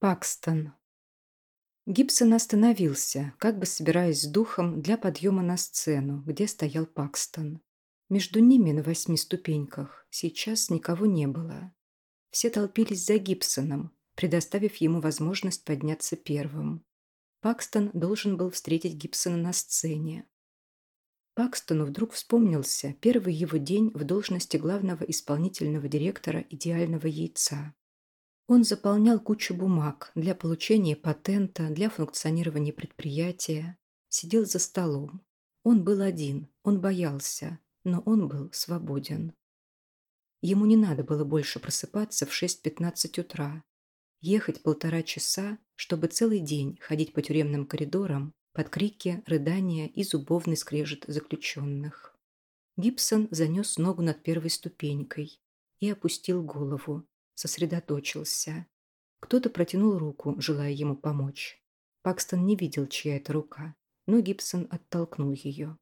Пакстон. Гибсон остановился, как бы собираясь с духом для подъема на сцену, где стоял Пакстон. Между ними на восьми ступеньках сейчас никого не было. Все толпились за Гибсоном, предоставив ему возможность подняться первым. Пакстон должен был встретить Гибсона на сцене. Пакстону вдруг вспомнился первый его день в должности главного исполнительного директора «Идеального яйца». Он заполнял кучу бумаг для получения патента, для функционирования предприятия, сидел за столом. Он был один, он боялся, но он был свободен. Ему не надо было больше просыпаться в 6.15 утра, ехать полтора часа, чтобы целый день ходить по тюремным коридорам под крики, рыдания и зубовный скрежет заключенных. Гибсон занес ногу над первой ступенькой и опустил голову, сосредоточился. Кто-то протянул руку, желая ему помочь. Пакстон не видел, чья это рука, но Гибсон оттолкнул ее.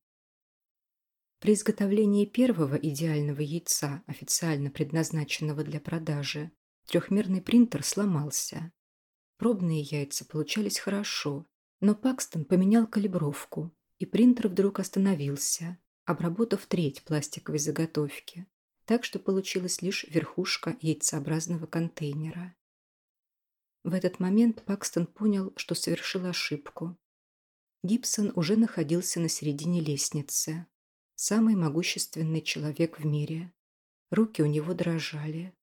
При изготовлении первого идеального яйца, официально предназначенного для продажи, трехмерный принтер сломался. Пробные яйца получались хорошо, но Пакстон поменял калибровку, и принтер вдруг остановился, обработав треть пластиковой заготовки так что получилась лишь верхушка яйцеобразного контейнера. В этот момент Пакстон понял, что совершил ошибку. Гибсон уже находился на середине лестницы. Самый могущественный человек в мире. Руки у него дрожали.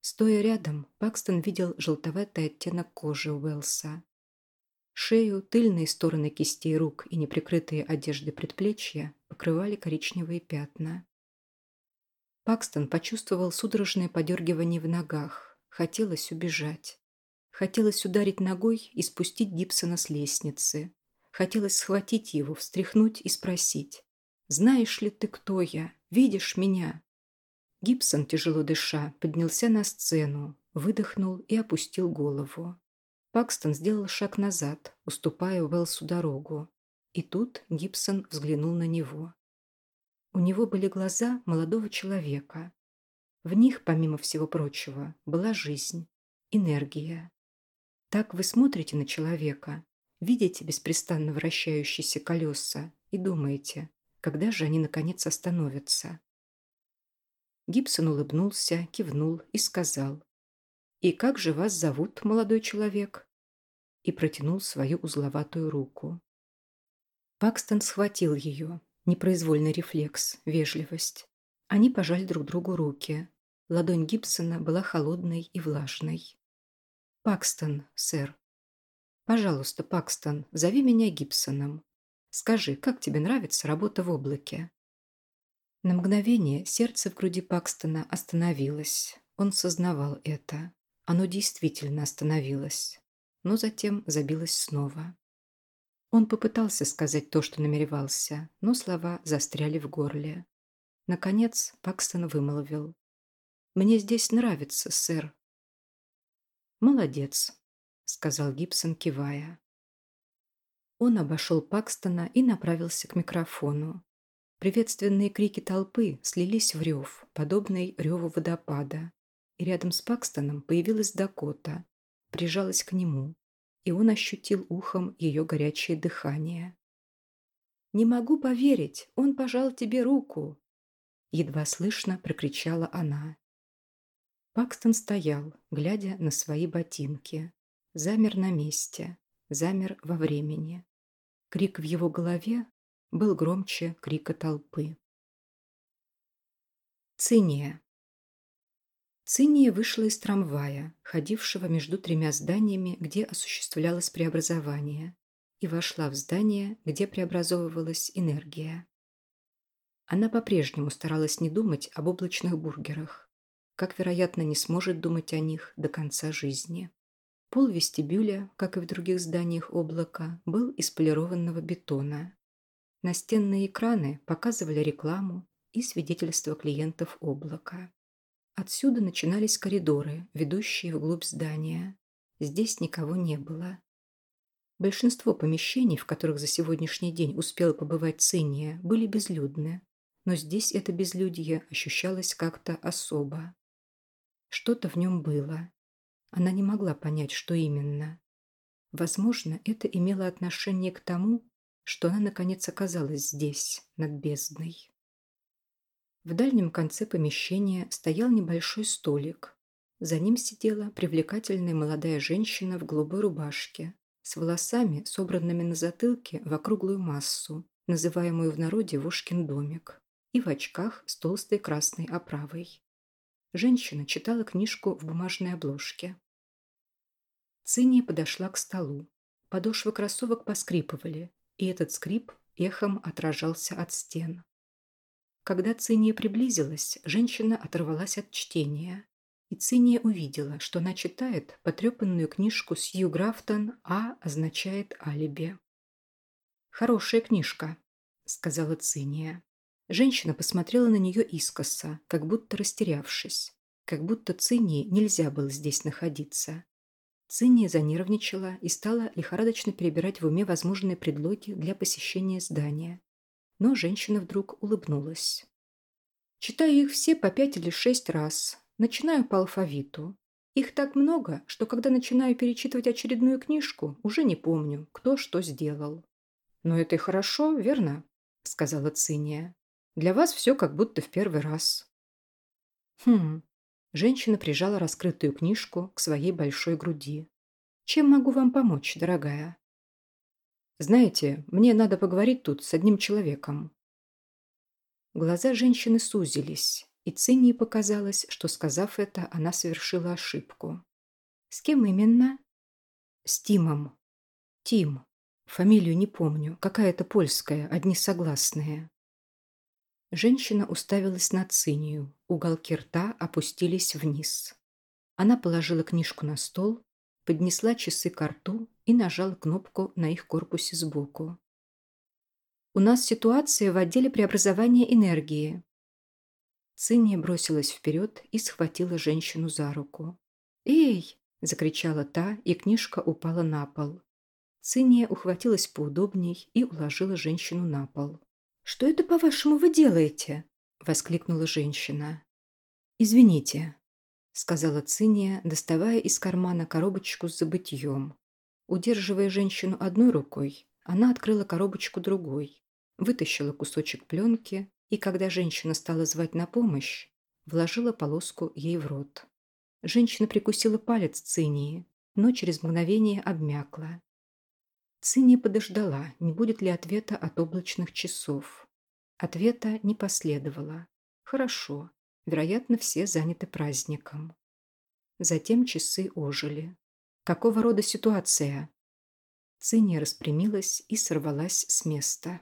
Стоя рядом, Пакстон видел желтоватый оттенок кожи Уэлса. Шею, тыльные стороны кистей рук и неприкрытые одежды предплечья покрывали коричневые пятна. Пакстон почувствовал судорожное подергивание в ногах. Хотелось убежать. Хотелось ударить ногой и спустить Гибсона с лестницы. Хотелось схватить его, встряхнуть и спросить. «Знаешь ли ты, кто я? Видишь меня?» Гибсон, тяжело дыша, поднялся на сцену, выдохнул и опустил голову. Пакстон сделал шаг назад, уступая Уэлсу дорогу. И тут Гибсон взглянул на него. У него были глаза молодого человека. В них, помимо всего прочего, была жизнь, энергия. Так вы смотрите на человека, видите беспрестанно вращающиеся колеса и думаете, когда же они наконец остановятся. Гибсон улыбнулся, кивнул и сказал «И как же вас зовут, молодой человек?» и протянул свою узловатую руку. Пакстон схватил ее, Непроизвольный рефлекс, вежливость. Они пожали друг другу руки. Ладонь Гибсона была холодной и влажной. «Пакстон, сэр». «Пожалуйста, Пакстон, зови меня Гибсоном. Скажи, как тебе нравится работа в облаке?» На мгновение сердце в груди Пакстона остановилось. Он сознавал это. Оно действительно остановилось. Но затем забилось снова. Он попытался сказать то, что намеревался, но слова застряли в горле. Наконец Пакстон вымолвил. «Мне здесь нравится, сэр». «Молодец», — сказал Гибсон, кивая. Он обошел Пакстона и направился к микрофону. Приветственные крики толпы слились в рев, подобный реву водопада. И рядом с Пакстоном появилась Дакота, прижалась к нему и он ощутил ухом ее горячее дыхание. «Не могу поверить, он пожал тебе руку!» Едва слышно прокричала она. Пакстон стоял, глядя на свои ботинки. Замер на месте, замер во времени. Крик в его голове был громче крика толпы. Циния. Циния вышла из трамвая, ходившего между тремя зданиями, где осуществлялось преобразование, и вошла в здание, где преобразовывалась энергия. Она по-прежнему старалась не думать об облачных бургерах, как, вероятно, не сможет думать о них до конца жизни. Пол вестибюля, как и в других зданиях облака, был из полированного бетона. Настенные экраны показывали рекламу и свидетельства клиентов облака. Отсюда начинались коридоры, ведущие вглубь здания. Здесь никого не было. Большинство помещений, в которых за сегодняшний день успела побывать Циния, были безлюдны. Но здесь это безлюдье ощущалось как-то особо. Что-то в нем было. Она не могла понять, что именно. Возможно, это имело отношение к тому, что она наконец оказалась здесь, над бездной. В дальнем конце помещения стоял небольшой столик. За ним сидела привлекательная молодая женщина в голубой рубашке, с волосами, собранными на затылке в округлую массу, называемую в народе «Вошкин домик», и в очках с толстой красной оправой. Женщина читала книжку в бумажной обложке. Циния подошла к столу. Подошвы кроссовок поскрипывали, и этот скрип эхом отражался от стен. Когда Циния приблизилась, женщина оторвалась от чтения, и Циния увидела, что она читает потрепанную книжку Сью Графтон «А» означает «алиби». «Хорошая книжка», — сказала Циния. Женщина посмотрела на нее искоса, как будто растерявшись, как будто Цинии нельзя было здесь находиться. Циния занервничала и стала лихорадочно перебирать в уме возможные предлоги для посещения здания. Но женщина вдруг улыбнулась. «Читаю их все по пять или шесть раз. Начинаю по алфавиту. Их так много, что когда начинаю перечитывать очередную книжку, уже не помню, кто что сделал». «Но это и хорошо, верно?» — сказала Циния. Для вас все как будто в первый раз». «Хм». Женщина прижала раскрытую книжку к своей большой груди. «Чем могу вам помочь, дорогая?» «Знаете, мне надо поговорить тут с одним человеком». Глаза женщины сузились, и Циннии показалось, что, сказав это, она совершила ошибку. «С кем именно?» «С Тимом». «Тим. Фамилию не помню. Какая-то польская, одни согласные». Женщина уставилась на цинию, уголки рта опустились вниз. Она положила книжку на стол, поднесла часы к рту и нажала кнопку на их корпусе сбоку. «У нас ситуация в отделе преобразования энергии». Циния бросилась вперед и схватила женщину за руку. «Эй!» – закричала та, и книжка упала на пол. Циния ухватилась поудобней и уложила женщину на пол. «Что это, по-вашему, вы делаете?» – воскликнула женщина. «Извините», – сказала Циния, доставая из кармана коробочку с забытьем. Удерживая женщину одной рукой, она открыла коробочку другой, вытащила кусочек пленки и, когда женщина стала звать на помощь, вложила полоску ей в рот. Женщина прикусила палец Цинии, но через мгновение обмякла. Цинни подождала, не будет ли ответа от облачных часов. Ответа не последовало. Хорошо. Вероятно, все заняты праздником. Затем часы ожили. Какого рода ситуация? Цинни распрямилась и сорвалась с места.